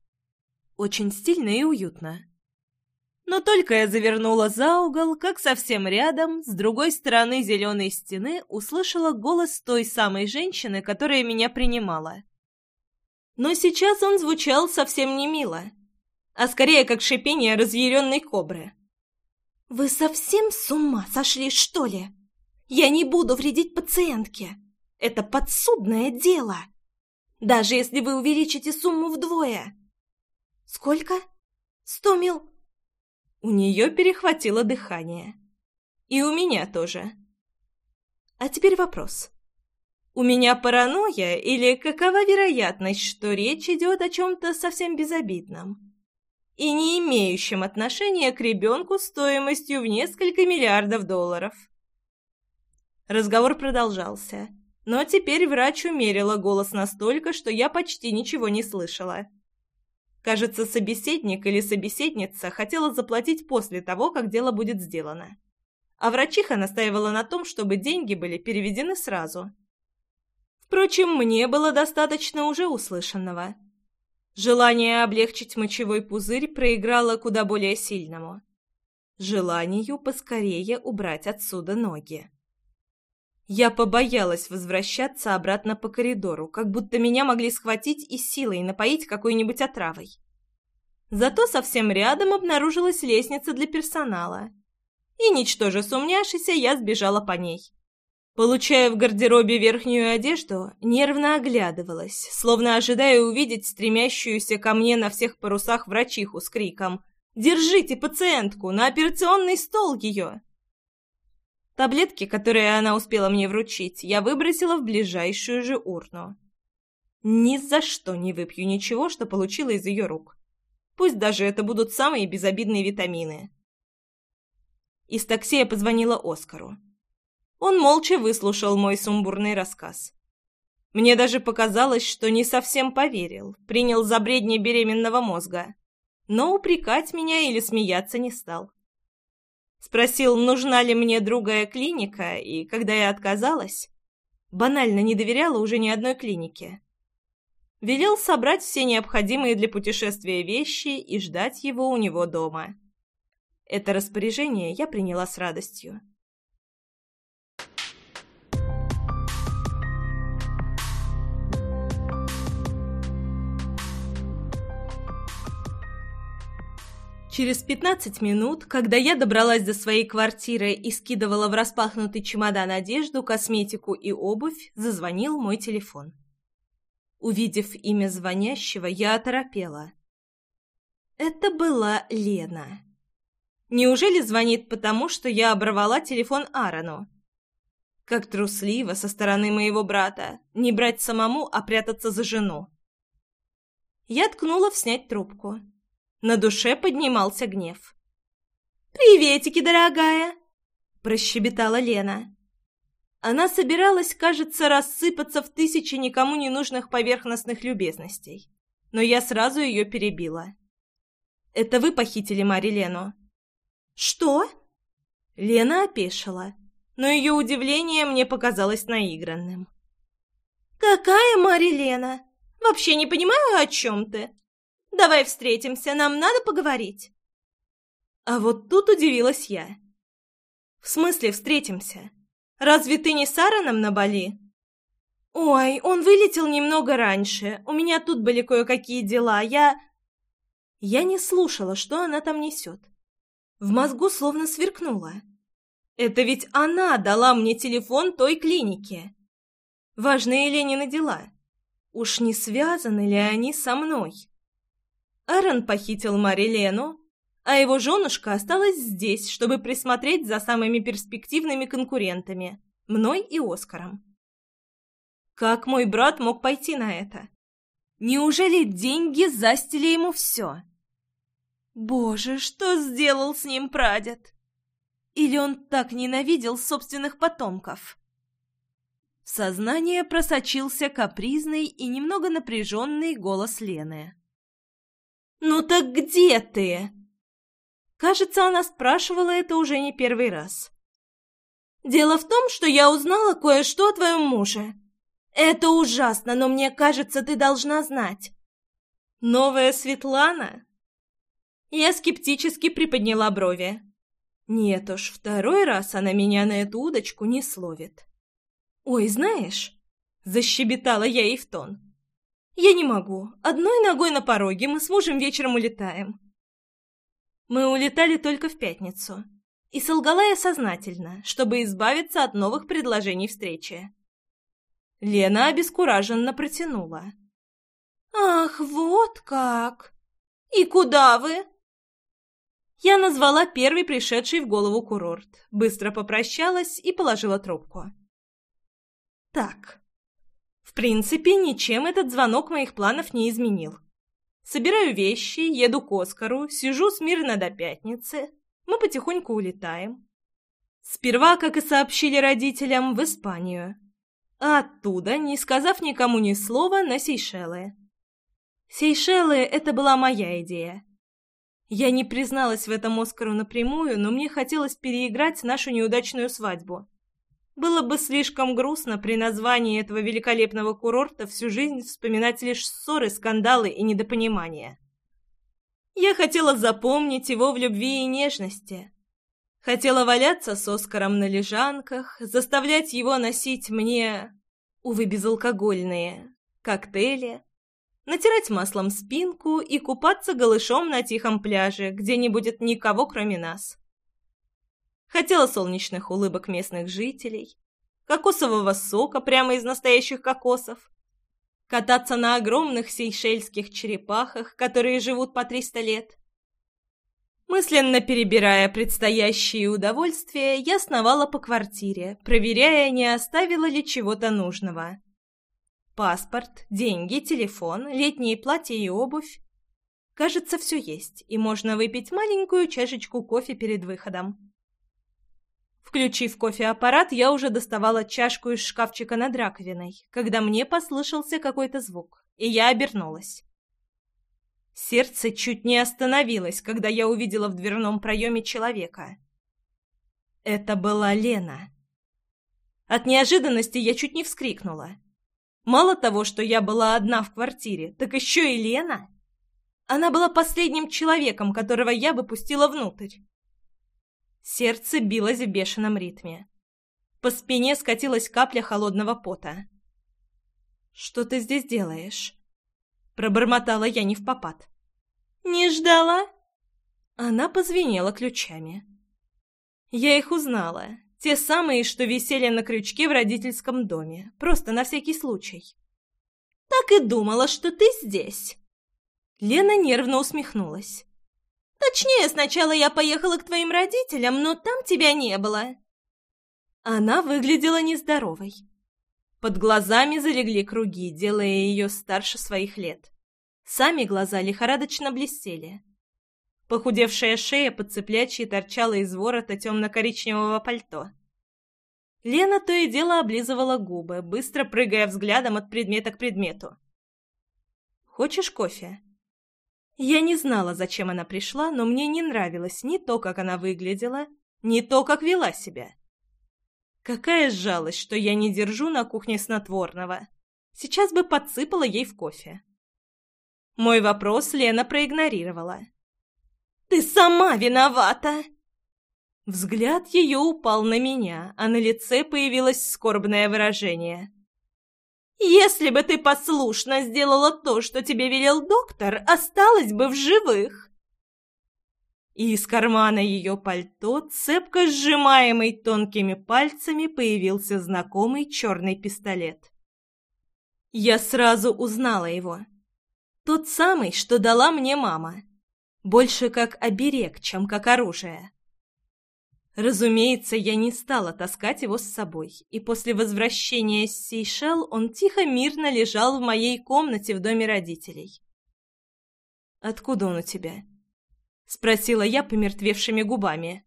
Очень стильно и уютно. Но только я завернула за угол, как совсем рядом, с другой стороны зеленой стены, услышала голос той самой женщины, которая меня принимала. Но сейчас он звучал совсем не мило, а скорее как шипение разъяренной кобры. «Вы совсем с ума сошли, что ли? Я не буду вредить пациентке. Это подсудное дело. Даже если вы увеличите сумму вдвое». «Сколько? Сто мил...» У нее перехватило дыхание. И у меня тоже. А теперь вопрос. У меня паранойя или какова вероятность, что речь идет о чем-то совсем безобидном и не имеющем отношения к ребенку стоимостью в несколько миллиардов долларов? Разговор продолжался, но теперь врач умерила голос настолько, что я почти ничего не слышала. Кажется, собеседник или собеседница хотела заплатить после того, как дело будет сделано. А врачиха настаивала на том, чтобы деньги были переведены сразу. Впрочем, мне было достаточно уже услышанного. Желание облегчить мочевой пузырь проиграло куда более сильному. Желанию поскорее убрать отсюда ноги. Я побоялась возвращаться обратно по коридору, как будто меня могли схватить и силой напоить какой-нибудь отравой. Зато совсем рядом обнаружилась лестница для персонала. И, ничтоже сумняшися, я сбежала по ней. Получая в гардеробе верхнюю одежду, нервно оглядывалась, словно ожидая увидеть стремящуюся ко мне на всех парусах врачиху с криком «Держите пациентку! На операционный стол ее!» Таблетки, которые она успела мне вручить, я выбросила в ближайшую же урну. Ни за что не выпью ничего, что получила из ее рук. Пусть даже это будут самые безобидные витамины. Из такси я позвонила Оскару. Он молча выслушал мой сумбурный рассказ. Мне даже показалось, что не совсем поверил, принял за бредни беременного мозга, но упрекать меня или смеяться не стал. Спросил, нужна ли мне другая клиника, и когда я отказалась, банально не доверяла уже ни одной клинике. Велел собрать все необходимые для путешествия вещи и ждать его у него дома. Это распоряжение я приняла с радостью. Через пятнадцать минут, когда я добралась до своей квартиры и скидывала в распахнутый чемодан одежду, косметику и обувь, зазвонил мой телефон. Увидев имя звонящего, я оторопела. Это была Лена. Неужели звонит потому, что я оборвала телефон Аарону? Как трусливо со стороны моего брата не брать самому, а прятаться за жену. Я ткнула в снять трубку. На душе поднимался гнев. «Приветики, дорогая!» – прощебетала Лена. Она собиралась, кажется, рассыпаться в тысячи никому не нужных поверхностных любезностей. Но я сразу ее перебила. «Это вы похитили Мари Лену?» «Что?» Лена опешила, но ее удивление мне показалось наигранным. «Какая Мари Лена? Вообще не понимаю, о чем ты. Давай встретимся, нам надо поговорить». А вот тут удивилась я. «В смысле встретимся? Разве ты не с Аароном на Бали?» «Ой, он вылетел немного раньше. У меня тут были кое-какие дела. Я...» Я не слушала, что она там несет. В мозгу словно сверкнуло. Это ведь она дала мне телефон той клиники. Важные Ленины дела. Уж не связаны ли они со мной? Аарон похитил Мари Лену, а его женушка осталась здесь, чтобы присмотреть за самыми перспективными конкурентами – мной и Оскаром. Как мой брат мог пойти на это? Неужели деньги застили ему все? Боже, что сделал с ним прадед? Или он так ненавидел собственных потомков? В сознание просочился капризный и немного напряженный голос Лены. «Ну так где ты?» Кажется, она спрашивала это уже не первый раз. Дело в том, что я узнала кое-что о твоем муже. Это ужасно, но мне кажется, ты должна знать. Новая Светлана? Я скептически приподняла брови. Нет уж, второй раз она меня на эту удочку не словит. «Ой, знаешь...» — защебетала я ей в тон. «Я не могу. Одной ногой на пороге, мы с мужем вечером улетаем». Мы улетали только в пятницу. И солгала я сознательно, чтобы избавиться от новых предложений встречи. Лена обескураженно протянула. «Ах, вот как! И куда вы?» Я назвала первый пришедший в голову курорт, быстро попрощалась и положила трубку. Так. Принципе, ничем этот звонок моих планов не изменил. Собираю вещи, еду к Оскару, сижу смирно до пятницы. Мы потихоньку улетаем. Сперва, как и сообщили родителям, в Испанию. А оттуда, не сказав никому ни слова, на Сейшелы. Сейшелы — это была моя идея. Я не призналась в этом Оскару напрямую, но мне хотелось переиграть нашу неудачную свадьбу. Было бы слишком грустно при названии этого великолепного курорта всю жизнь вспоминать лишь ссоры, скандалы и недопонимания. Я хотела запомнить его в любви и нежности. Хотела валяться с Оскаром на лежанках, заставлять его носить мне, увы, безалкогольные, коктейли, натирать маслом спинку и купаться голышом на тихом пляже, где не будет никого, кроме нас. Хотела солнечных улыбок местных жителей, кокосового сока прямо из настоящих кокосов, кататься на огромных сейшельских черепахах, которые живут по 300 лет. Мысленно перебирая предстоящие удовольствия, я сновала по квартире, проверяя, не оставила ли чего-то нужного. Паспорт, деньги, телефон, летние платья и обувь. Кажется, все есть, и можно выпить маленькую чашечку кофе перед выходом. Включив кофеаппарат, я уже доставала чашку из шкафчика над раковиной, когда мне послышался какой-то звук, и я обернулась. Сердце чуть не остановилось, когда я увидела в дверном проеме человека. Это была Лена. От неожиданности я чуть не вскрикнула. Мало того, что я была одна в квартире, так еще и Лена. Она была последним человеком, которого я бы пустила внутрь. Сердце билось в бешеном ритме. По спине скатилась капля холодного пота. «Что ты здесь делаешь?» Пробормотала я не в попад. «Не ждала?» Она позвенела ключами. Я их узнала. Те самые, что висели на крючке в родительском доме. Просто на всякий случай. «Так и думала, что ты здесь!» Лена нервно усмехнулась. «Точнее, сначала я поехала к твоим родителям, но там тебя не было». Она выглядела нездоровой. Под глазами залегли круги, делая ее старше своих лет. Сами глаза лихорадочно блестели. Похудевшая шея под цеплячьей торчала из ворота темно-коричневого пальто. Лена то и дело облизывала губы, быстро прыгая взглядом от предмета к предмету. «Хочешь кофе?» Я не знала, зачем она пришла, но мне не нравилось ни то, как она выглядела, ни то, как вела себя. Какая жалость, что я не держу на кухне снотворного. Сейчас бы подсыпала ей в кофе. Мой вопрос Лена проигнорировала. «Ты сама виновата!» Взгляд ее упал на меня, а на лице появилось скорбное выражение. «Если бы ты послушно сделала то, что тебе велел доктор, осталась бы в живых!» Из кармана ее пальто, цепко сжимаемый тонкими пальцами, появился знакомый черный пистолет. Я сразу узнала его. Тот самый, что дала мне мама больше как оберег, чем как оружие. Разумеется, я не стала таскать его с собой, и после возвращения с Сейшел он тихо-мирно лежал в моей комнате в доме родителей. «Откуда он у тебя?» — спросила я помертвевшими губами.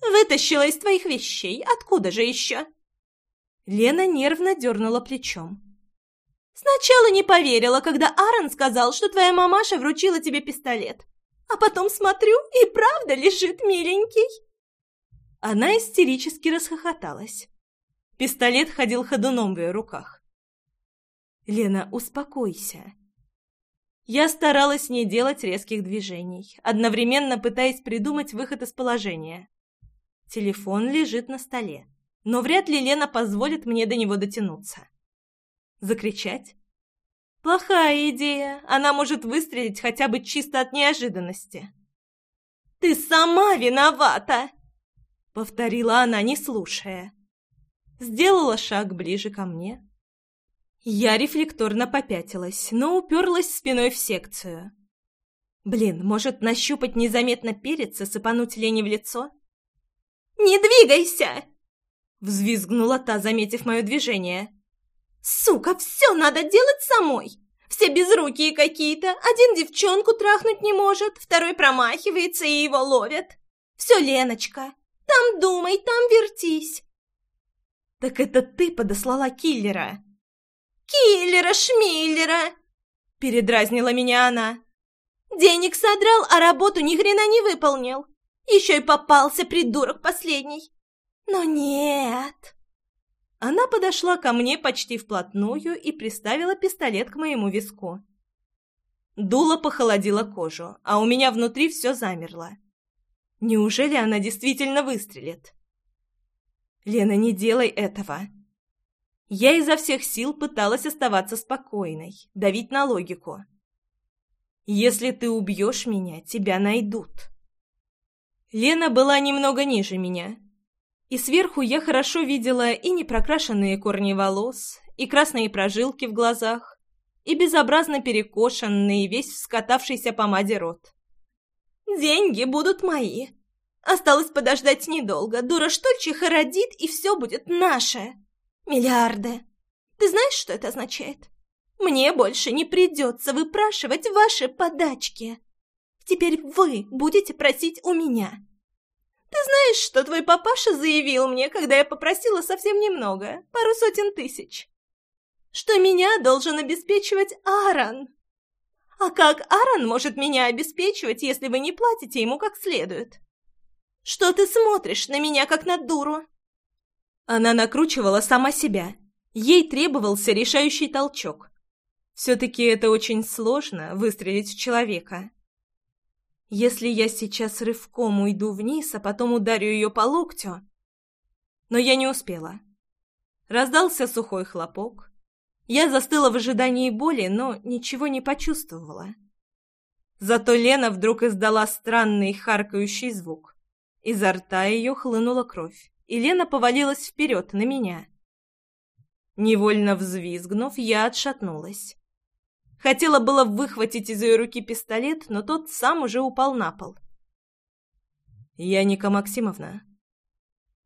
«Вытащила из твоих вещей. Откуда же еще?» Лена нервно дернула плечом. Сначала не поверила, когда Аарон сказал, что твоя мамаша вручила тебе пистолет. А потом смотрю, и правда лежит миленький. Она истерически расхохоталась. Пистолет ходил ходуном в ее руках. «Лена, успокойся». Я старалась не делать резких движений, одновременно пытаясь придумать выход из положения. Телефон лежит на столе, но вряд ли Лена позволит мне до него дотянуться. Закричать? Плохая идея, она может выстрелить хотя бы чисто от неожиданности. «Ты сама виновата!» — повторила она, не слушая. Сделала шаг ближе ко мне. Я рефлекторно попятилась, но уперлась спиной в секцию. Блин, может, нащупать незаметно перец и сыпануть Лене в лицо? «Не двигайся!» — взвизгнула та, заметив мое движение. «Сука, все надо делать самой! Все безрукие какие-то, один девчонку трахнуть не может, второй промахивается и его ловят. Все, Леночка, там думай, там вертись!» «Так это ты подослала киллера!» «Киллера-шмиллера!» — передразнила меня она. «Денег содрал, а работу ни хрена не выполнил. Еще и попался придурок последний. Но нет!» Она подошла ко мне почти вплотную и приставила пистолет к моему виску. Дуло похолодило кожу, а у меня внутри все замерло. Неужели она действительно выстрелит? «Лена, не делай этого!» Я изо всех сил пыталась оставаться спокойной, давить на логику. «Если ты убьешь меня, тебя найдут». Лена была немного ниже меня, и сверху я хорошо видела и непрокрашенные корни волос, и красные прожилки в глазах, и безобразно перекошенный весь вскатавшийся помаде рот. «Деньги будут мои. Осталось подождать недолго. Дура Штольчиха родит, и все будет наше. Миллиарды. Ты знаешь, что это означает? Мне больше не придется выпрашивать ваши подачки. Теперь вы будете просить у меня. Ты знаешь, что твой папаша заявил мне, когда я попросила совсем немного, пару сотен тысяч? Что меня должен обеспечивать Аарон. А как Аарон может меня обеспечивать, если вы не платите ему как следует? Что ты смотришь на меня, как на дуру?» Она накручивала сама себя. Ей требовался решающий толчок. Все-таки это очень сложно — выстрелить в человека. Если я сейчас рывком уйду вниз, а потом ударю ее по локтю... Но я не успела. Раздался сухой хлопок. Я застыла в ожидании боли, но ничего не почувствовала. Зато Лена вдруг издала странный харкающий звук. Изо рта ее хлынула кровь, и Лена повалилась вперед на меня. Невольно взвизгнув, я отшатнулась. Хотела было выхватить из ее руки пистолет, но тот сам уже упал на пол. «Яника Максимовна».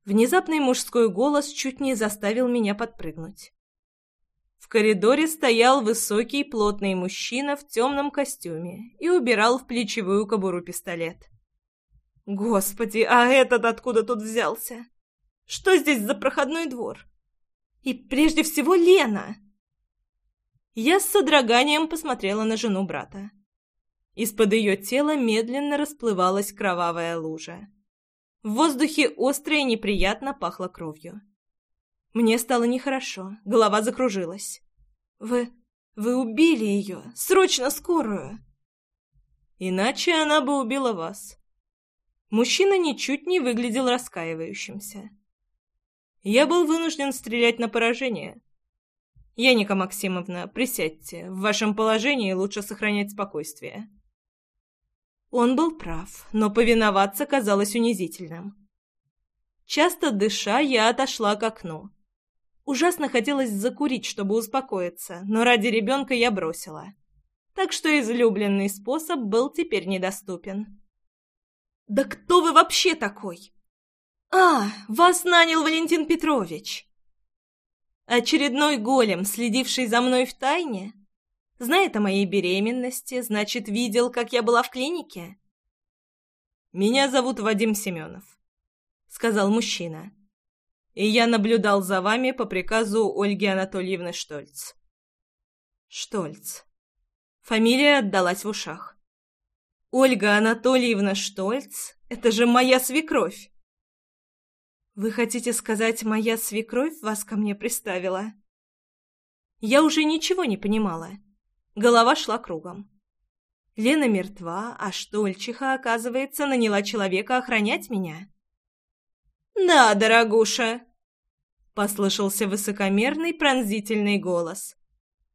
Внезапный мужской голос чуть не заставил меня подпрыгнуть. В коридоре стоял высокий плотный мужчина в темном костюме и убирал в плечевую кобуру пистолет. Господи, а этот откуда тут взялся? Что здесь за проходной двор? И прежде всего Лена. Я с содроганием посмотрела на жену брата. Из-под ее тела медленно расплывалась кровавая лужа. В воздухе остро и неприятно пахло кровью. Мне стало нехорошо, голова закружилась. «Вы... вы убили ее! Срочно скорую!» «Иначе она бы убила вас», Мужчина ничуть не выглядел раскаивающимся. Я был вынужден стрелять на поражение. Яника Максимовна, присядьте. В вашем положении лучше сохранять спокойствие. Он был прав, но повиноваться казалось унизительным. Часто дыша, я отошла к окну. Ужасно хотелось закурить, чтобы успокоиться, но ради ребенка я бросила. Так что излюбленный способ был теперь недоступен. «Да кто вы вообще такой?» «А, вас нанял Валентин Петрович!» «Очередной голем, следивший за мной в тайне? Знает о моей беременности, значит, видел, как я была в клинике?» «Меня зовут Вадим Семенов», — сказал мужчина. «И я наблюдал за вами по приказу Ольги Анатольевны Штольц». «Штольц». Фамилия отдалась в ушах. Ольга Анатольевна Штольц — это же моя свекровь. «Вы хотите сказать, моя свекровь вас ко мне приставила?» Я уже ничего не понимала. Голова шла кругом. Лена мертва, а Штольчиха, оказывается, наняла человека охранять меня. «Да, дорогуша!» — послышался высокомерный пронзительный голос.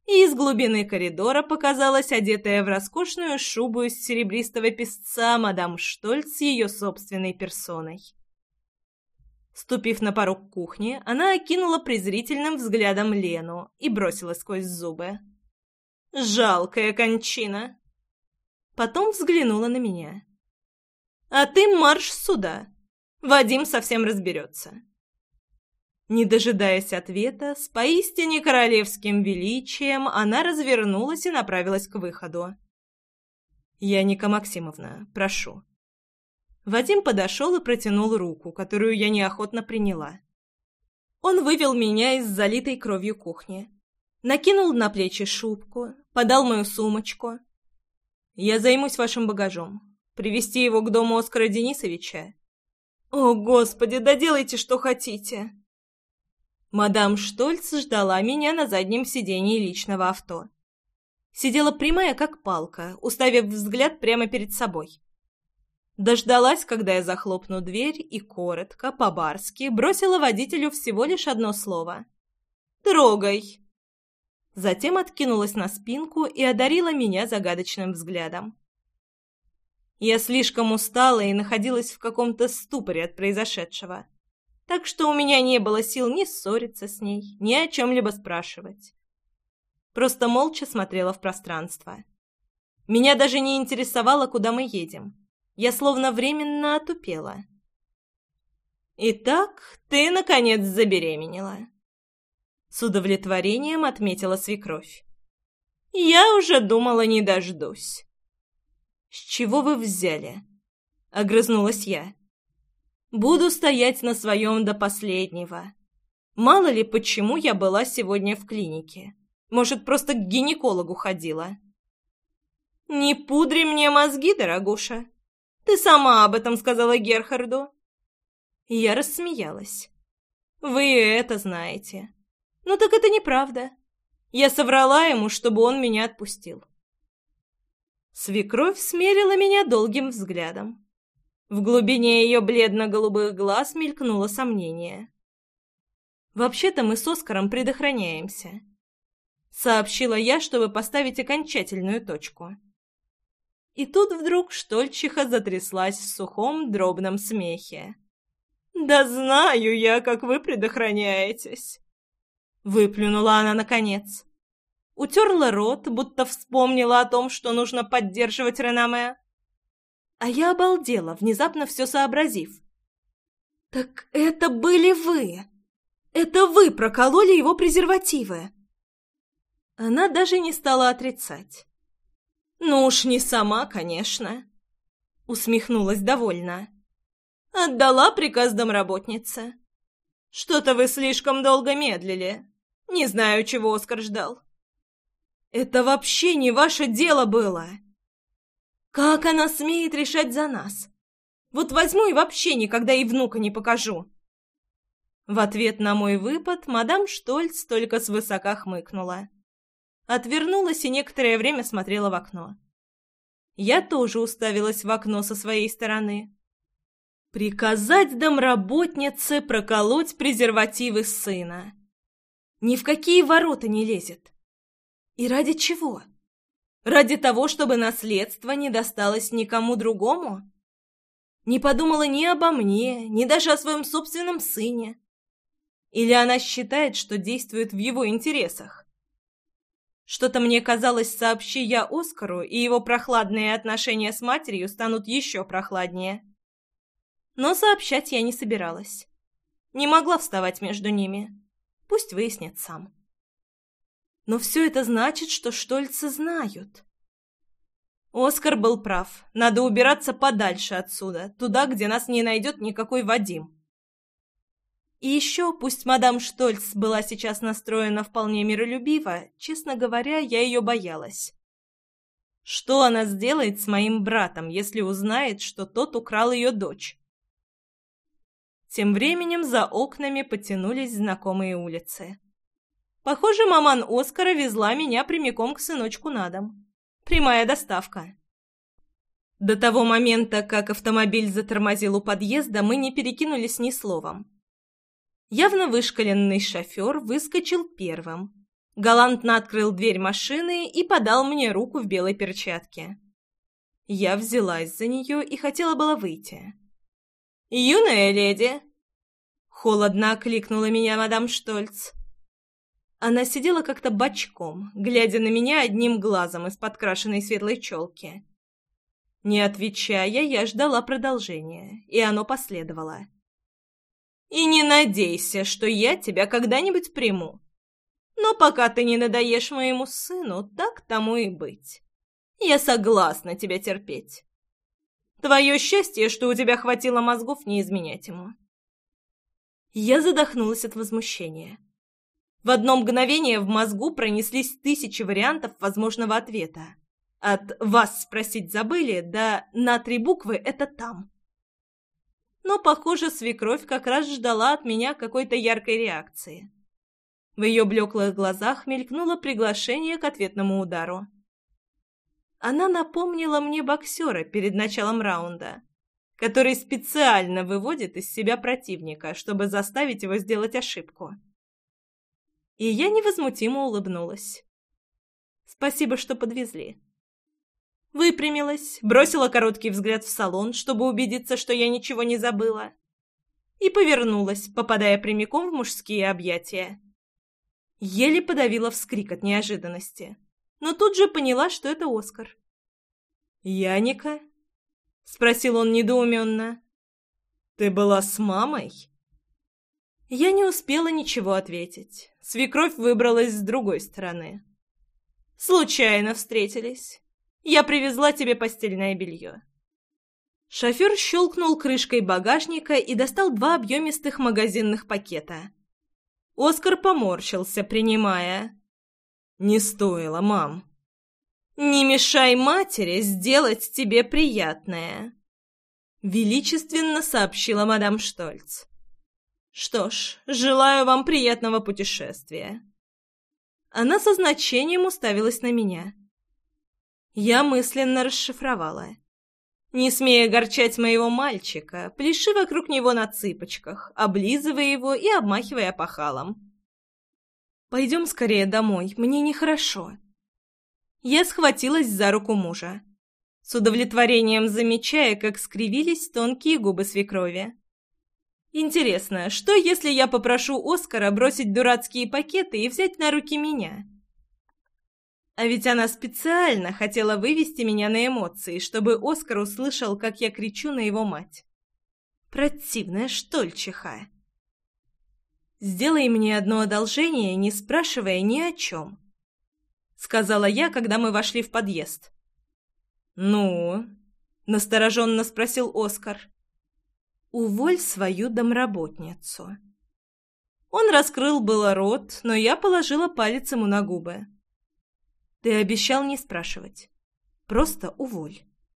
И из глубины коридора показалась одетая в роскошную шубу из серебристого песца мадам Штольц с ее собственной персоной. Ступив на порог кухни, она окинула презрительным взглядом Лену и бросила сквозь зубы. «Жалкая кончина!» Потом взглянула на меня. «А ты марш сюда! Вадим совсем разберется!» Не дожидаясь ответа, с поистине королевским величием она развернулась и направилась к выходу. «Яника Максимовна, прошу». Вадим подошел и протянул руку, которую я неохотно приняла. Он вывел меня из залитой кровью кухни, накинул на плечи шубку, подал мою сумочку. «Я займусь вашим багажом. Привести его к дому Оскара Денисовича?» «О, Господи, да делайте, что хотите!» Мадам Штольц ждала меня на заднем сидении личного авто. Сидела прямая, как палка, уставив взгляд прямо перед собой. Дождалась, когда я захлопну дверь, и коротко, по-барски, бросила водителю всего лишь одно слово. «Трогай!» Затем откинулась на спинку и одарила меня загадочным взглядом. Я слишком устала и находилась в каком-то ступоре от произошедшего так что у меня не было сил ни ссориться с ней, ни о чем-либо спрашивать. Просто молча смотрела в пространство. Меня даже не интересовало, куда мы едем. Я словно временно отупела. «Итак, ты, наконец, забеременела», — с удовлетворением отметила свекровь. «Я уже думала, не дождусь». «С чего вы взяли?» — огрызнулась я. Буду стоять на своем до последнего. Мало ли, почему я была сегодня в клинике. Может, просто к гинекологу ходила. «Не пудри мне мозги, дорогуша. Ты сама об этом сказала Герхарду». Я рассмеялась. «Вы это знаете. Ну так это неправда. Я соврала ему, чтобы он меня отпустил». Свекровь смерила меня долгим взглядом. В глубине ее бледно-голубых глаз мелькнуло сомнение. «Вообще-то мы с Оскаром предохраняемся», — сообщила я, чтобы поставить окончательную точку. И тут вдруг Штольчиха затряслась в сухом дробном смехе. «Да знаю я, как вы предохраняетесь!» Выплюнула она наконец. Утерла рот, будто вспомнила о том, что нужно поддерживать реноме. А я обалдела, внезапно все сообразив. «Так это были вы! Это вы прокололи его презервативы!» Она даже не стала отрицать. «Ну уж не сама, конечно!» Усмехнулась довольно. «Отдала приказ домработнице. Что-то вы слишком долго медлили. Не знаю, чего Оскар ждал». «Это вообще не ваше дело было!» Как она смеет решать за нас? Вот возьму и вообще никогда и внука не покажу. В ответ на мой выпад мадам Штольц только свысока хмыкнула. Отвернулась и некоторое время смотрела в окно. Я тоже уставилась в окно со своей стороны. Приказать домработнице проколоть презервативы сына. Ни в какие ворота не лезет. И ради чего? Ради того, чтобы наследство не досталось никому другому? Не подумала ни обо мне, ни даже о своем собственном сыне. Или она считает, что действует в его интересах? Что-то мне казалось, сообщи я Оскару, и его прохладные отношения с матерью станут еще прохладнее. Но сообщать я не собиралась. Не могла вставать между ними. Пусть выяснит сам. Но все это значит, что Штольцы знают. Оскар был прав. Надо убираться подальше отсюда, туда, где нас не найдет никакой Вадим. И еще, пусть мадам Штольц была сейчас настроена вполне миролюбиво, честно говоря, я ее боялась. Что она сделает с моим братом, если узнает, что тот украл ее дочь? Тем временем за окнами потянулись знакомые улицы. Похоже, маман Оскара везла меня прямиком к сыночку на дом. Прямая доставка. До того момента, как автомобиль затормозил у подъезда, мы не перекинулись ни словом. Явно вышкаленный шофер выскочил первым. Галантно открыл дверь машины и подал мне руку в белой перчатке. Я взялась за нее и хотела было выйти. «Юная леди!» Холодно окликнула меня мадам Штольц. Она сидела как-то бочком, глядя на меня одним глазом из подкрашенной светлой челки. Не отвечая, я ждала продолжения, и оно последовало. «И не надейся, что я тебя когда-нибудь приму. Но пока ты не надоешь моему сыну, так тому и быть. Я согласна тебя терпеть. Твое счастье, что у тебя хватило мозгов не изменять ему». Я задохнулась от возмущения. В одно мгновение в мозгу пронеслись тысячи вариантов возможного ответа. От «вас спросить забыли» до «на три буквы это там». Но, похоже, свекровь как раз ждала от меня какой-то яркой реакции. В ее блеклых глазах мелькнуло приглашение к ответному удару. Она напомнила мне боксера перед началом раунда, который специально выводит из себя противника, чтобы заставить его сделать ошибку. И я невозмутимо улыбнулась. «Спасибо, что подвезли». Выпрямилась, бросила короткий взгляд в салон, чтобы убедиться, что я ничего не забыла. И повернулась, попадая прямиком в мужские объятия. Еле подавила вскрик от неожиданности, но тут же поняла, что это Оскар. «Яника?» — спросил он недоуменно. «Ты была с мамой?» Я не успела ничего ответить. Свекровь выбралась с другой стороны. «Случайно встретились. Я привезла тебе постельное белье». Шофер щелкнул крышкой багажника и достал два объемистых магазинных пакета. Оскар поморщился, принимая. «Не стоило, мам». «Не мешай матери сделать тебе приятное», — величественно сообщила мадам Штольц. «Что ж, желаю вам приятного путешествия». Она со значением уставилась на меня. Я мысленно расшифровала. Не смея огорчать моего мальчика, пляши вокруг него на цыпочках, облизывая его и обмахивая пахалом. «Пойдем скорее домой, мне нехорошо». Я схватилась за руку мужа, с удовлетворением замечая, как скривились тонкие губы свекрови. «Интересно, что если я попрошу Оскара бросить дурацкие пакеты и взять на руки меня?» А ведь она специально хотела вывести меня на эмоции, чтобы Оскар услышал, как я кричу на его мать. Противная штольчиха. «Сделай мне одно одолжение, не спрашивая ни о чем», — сказала я, когда мы вошли в подъезд. «Ну?» — настороженно спросил Оскар. «Уволь свою домработницу». Он раскрыл было рот, но я положила палец ему на губы. Ты обещал не спрашивать. Просто уволь.